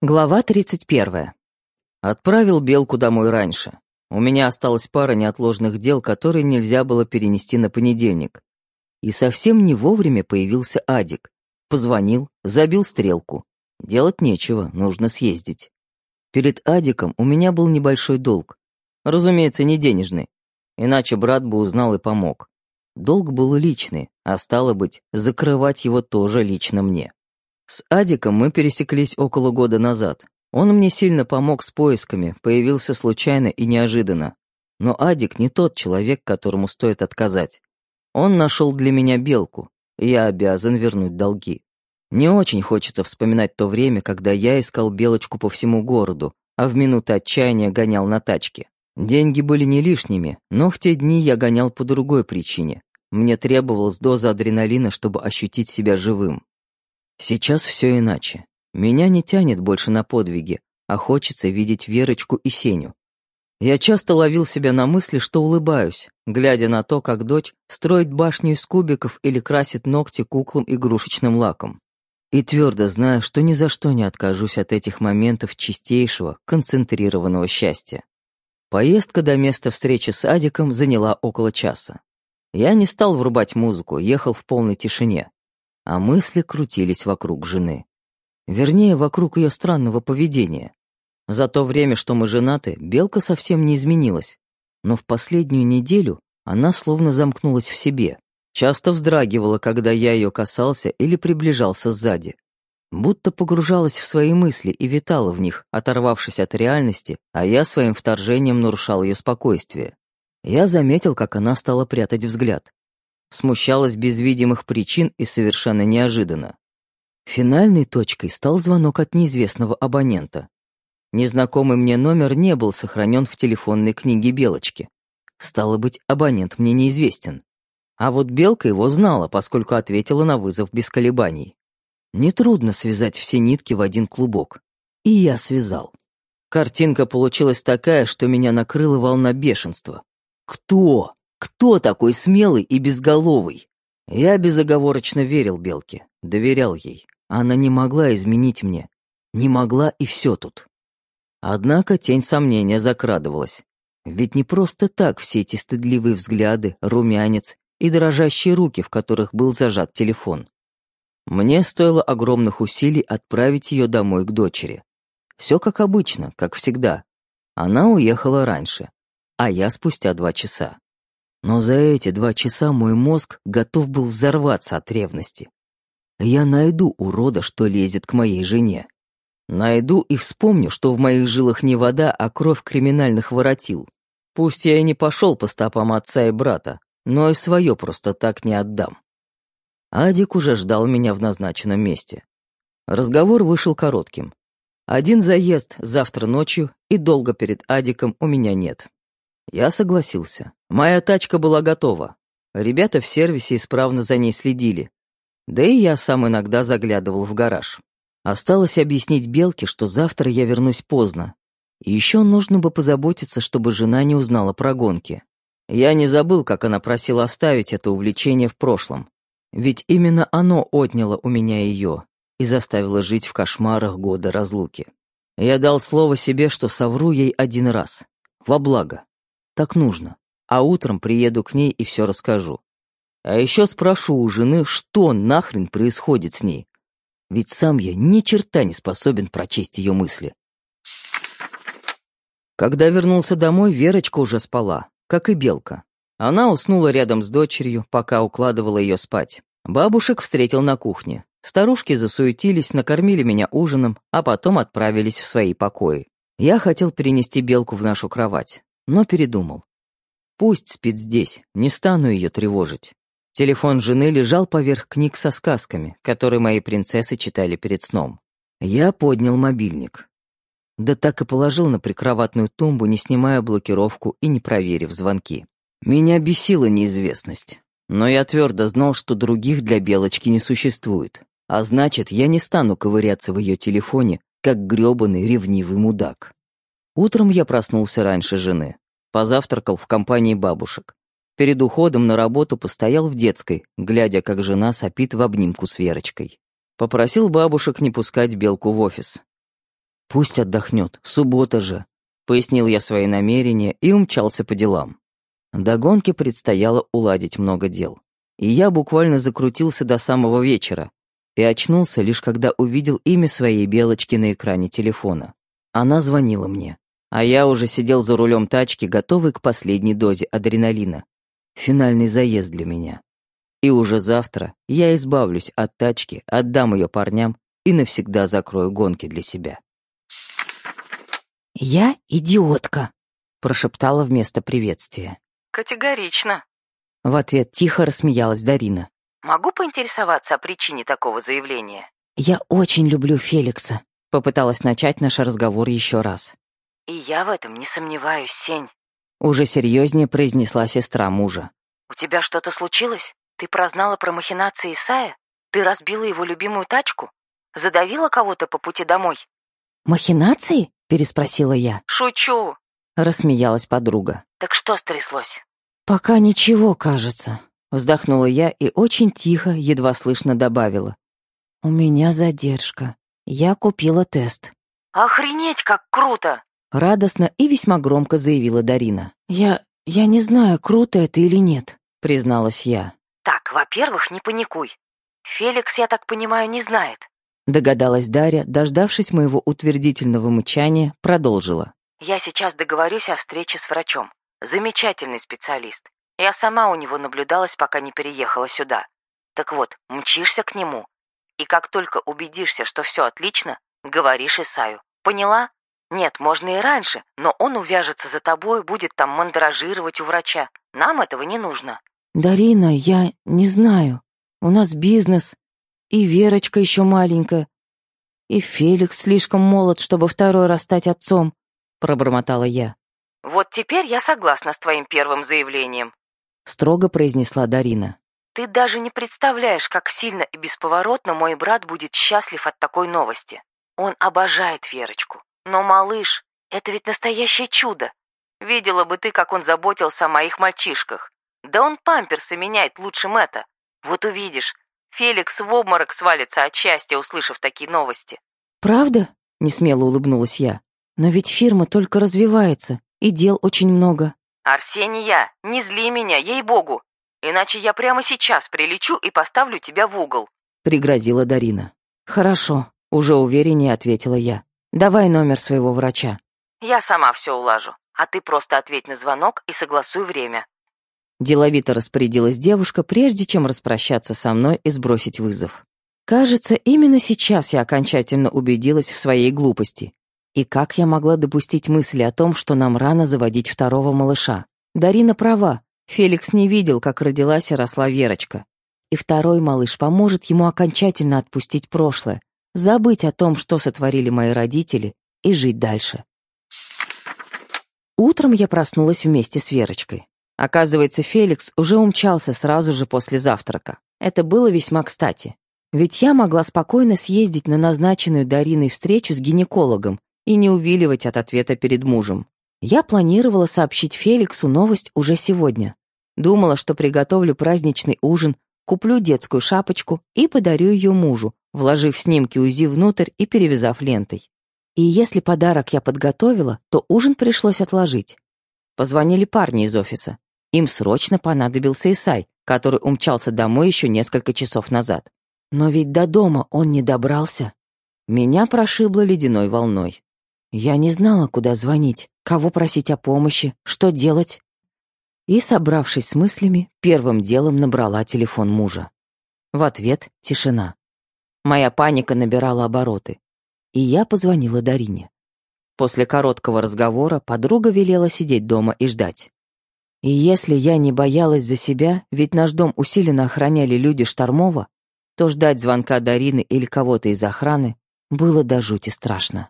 Глава 31. Отправил Белку домой раньше. У меня осталась пара неотложных дел, которые нельзя было перенести на понедельник. И совсем не вовремя появился Адик. Позвонил, забил стрелку. Делать нечего, нужно съездить. Перед Адиком у меня был небольшой долг. Разумеется, не денежный. Иначе брат бы узнал и помог. Долг был личный, а стало быть, закрывать его тоже лично мне. С Адиком мы пересеклись около года назад. Он мне сильно помог с поисками, появился случайно и неожиданно. Но Адик не тот человек, которому стоит отказать. Он нашел для меня белку, и я обязан вернуть долги. Не очень хочется вспоминать то время, когда я искал белочку по всему городу, а в минуты отчаяния гонял на тачке. Деньги были не лишними, но в те дни я гонял по другой причине. Мне требовалась доза адреналина, чтобы ощутить себя живым. Сейчас все иначе. Меня не тянет больше на подвиги, а хочется видеть Верочку и Сеню. Я часто ловил себя на мысли, что улыбаюсь, глядя на то, как дочь строит башню из кубиков или красит ногти куклам игрушечным лаком. И твердо знаю, что ни за что не откажусь от этих моментов чистейшего, концентрированного счастья. Поездка до места встречи с Адиком заняла около часа. Я не стал врубать музыку, ехал в полной тишине а мысли крутились вокруг жены. Вернее, вокруг ее странного поведения. За то время, что мы женаты, Белка совсем не изменилась. Но в последнюю неделю она словно замкнулась в себе. Часто вздрагивала, когда я ее касался или приближался сзади. Будто погружалась в свои мысли и витала в них, оторвавшись от реальности, а я своим вторжением нарушал ее спокойствие. Я заметил, как она стала прятать взгляд смущалась без видимых причин и совершенно неожиданно. Финальной точкой стал звонок от неизвестного абонента. Незнакомый мне номер не был сохранен в телефонной книге Белочки. Стало быть, абонент мне неизвестен. А вот Белка его знала, поскольку ответила на вызов без колебаний. Нетрудно связать все нитки в один клубок. И я связал. Картинка получилась такая, что меня накрыла волна бешенства. Кто? Кто такой смелый и безголовый? Я безоговорочно верил Белке, доверял ей. Она не могла изменить мне. Не могла, и все тут. Однако тень сомнения закрадывалась. Ведь не просто так все эти стыдливые взгляды, румянец и дрожащие руки, в которых был зажат телефон. Мне стоило огромных усилий отправить ее домой к дочери. Все как обычно, как всегда. Она уехала раньше, а я спустя два часа. Но за эти два часа мой мозг готов был взорваться от ревности. Я найду урода, что лезет к моей жене. Найду и вспомню, что в моих жилах не вода, а кровь криминальных воротил. Пусть я и не пошел по стопам отца и брата, но и свое просто так не отдам. Адик уже ждал меня в назначенном месте. Разговор вышел коротким. Один заезд завтра ночью, и долго перед Адиком у меня нет. Я согласился. Моя тачка была готова. Ребята в сервисе исправно за ней следили. Да и я сам иногда заглядывал в гараж. Осталось объяснить Белке, что завтра я вернусь поздно. И еще нужно бы позаботиться, чтобы жена не узнала про гонки. Я не забыл, как она просила оставить это увлечение в прошлом. Ведь именно оно отняло у меня ее и заставило жить в кошмарах года разлуки. Я дал слово себе, что совру ей один раз. Во благо. Так нужно. А утром приеду к ней и все расскажу. А еще спрошу у жены, что нахрен происходит с ней. Ведь сам я ни черта не способен прочесть ее мысли. Когда вернулся домой, Верочка уже спала, как и Белка. Она уснула рядом с дочерью, пока укладывала ее спать. Бабушек встретил на кухне. Старушки засуетились, накормили меня ужином, а потом отправились в свои покои. Я хотел перенести Белку в нашу кровать но передумал. Пусть спит здесь, не стану ее тревожить. Телефон жены лежал поверх книг со сказками, которые мои принцессы читали перед сном. Я поднял мобильник. Да так и положил на прикроватную тумбу, не снимая блокировку и не проверив звонки. Меня бесила неизвестность. Но я твердо знал, что других для Белочки не существует. А значит, я не стану ковыряться в ее телефоне, как грёбаный ревнивый мудак. Утром я проснулся раньше жены. Позавтракал в компании бабушек. Перед уходом на работу постоял в детской, глядя, как жена сопит в обнимку с Верочкой. Попросил бабушек не пускать Белку в офис. Пусть отдохнет, суббота же, пояснил я свои намерения и умчался по делам. До гонки предстояло уладить много дел. И я буквально закрутился до самого вечера и очнулся лишь когда увидел имя своей белочки на экране телефона. Она звонила мне, а я уже сидел за рулем тачки, готовый к последней дозе адреналина. Финальный заезд для меня. И уже завтра я избавлюсь от тачки, отдам ее парням и навсегда закрою гонки для себя. «Я идиотка», — прошептала вместо приветствия. «Категорично». В ответ тихо рассмеялась Дарина. «Могу поинтересоваться о причине такого заявления?» «Я очень люблю Феликса», — попыталась начать наш разговор еще раз. «И я в этом не сомневаюсь, Сень». Уже серьезнее произнесла сестра мужа. «У тебя что-то случилось? Ты прознала про махинации Исая? Ты разбила его любимую тачку? Задавила кого-то по пути домой?» «Махинации?» — переспросила я. «Шучу!» — рассмеялась подруга. «Так что стряслось?» «Пока ничего, кажется», — вздохнула я и очень тихо, едва слышно добавила. «У меня задержка. Я купила тест». «Охренеть, как круто!» — радостно и весьма громко заявила Дарина. «Я... я не знаю, круто это или нет», — призналась я. «Так, во-первых, не паникуй. Феликс, я так понимаю, не знает. Догадалась Дарья, дождавшись моего утвердительного мычания, продолжила. «Я сейчас договорюсь о встрече с врачом. Замечательный специалист. Я сама у него наблюдалась, пока не переехала сюда. Так вот, мчишься к нему. И как только убедишься, что все отлично, говоришь Исаю. Поняла? Нет, можно и раньше, но он увяжется за тобой, будет там мандражировать у врача. Нам этого не нужно». «Дарина, я не знаю. У нас бизнес, и Верочка еще маленькая. И Феликс слишком молод, чтобы второй раз стать отцом, пробормотала я. Вот теперь я согласна с твоим первым заявлением, строго произнесла Дарина. Ты даже не представляешь, как сильно и бесповоротно мой брат будет счастлив от такой новости. Он обожает Верочку. Но малыш, это ведь настоящее чудо. Видела бы ты, как он заботился о моих мальчишках. Да он памперсы меняет лучше это. Вот увидишь, Феликс в обморок свалится от счастья, услышав такие новости. «Правда?» — несмело улыбнулась я. «Но ведь фирма только развивается, и дел очень много». «Арсения, не зли меня, ей-богу! Иначе я прямо сейчас прилечу и поставлю тебя в угол», — пригрозила Дарина. «Хорошо», — уже увереннее ответила я. «Давай номер своего врача». «Я сама все улажу, а ты просто ответь на звонок и согласуй время». Деловито распорядилась девушка, прежде чем распрощаться со мной и сбросить вызов. Кажется, именно сейчас я окончательно убедилась в своей глупости. И как я могла допустить мысли о том, что нам рано заводить второго малыша? Дарина права. Феликс не видел, как родилась и росла Верочка. И второй малыш поможет ему окончательно отпустить прошлое, забыть о том, что сотворили мои родители, и жить дальше. Утром я проснулась вместе с Верочкой. Оказывается, Феликс уже умчался сразу же после завтрака. Это было весьма кстати. Ведь я могла спокойно съездить на назначенную Дариной встречу с гинекологом и не увиливать от ответа перед мужем. Я планировала сообщить Феликсу новость уже сегодня. Думала, что приготовлю праздничный ужин, куплю детскую шапочку и подарю ее мужу, вложив снимки УЗИ внутрь и перевязав лентой. И если подарок я подготовила, то ужин пришлось отложить. Позвонили парни из офиса. Им срочно понадобился Исай, который умчался домой еще несколько часов назад. Но ведь до дома он не добрался. Меня прошибло ледяной волной. Я не знала, куда звонить, кого просить о помощи, что делать. И, собравшись с мыслями, первым делом набрала телефон мужа. В ответ — тишина. Моя паника набирала обороты. И я позвонила Дарине. После короткого разговора подруга велела сидеть дома и ждать. И если я не боялась за себя, ведь наш дом усиленно охраняли люди Штормова, то ждать звонка Дарины или кого-то из охраны было до жути страшно.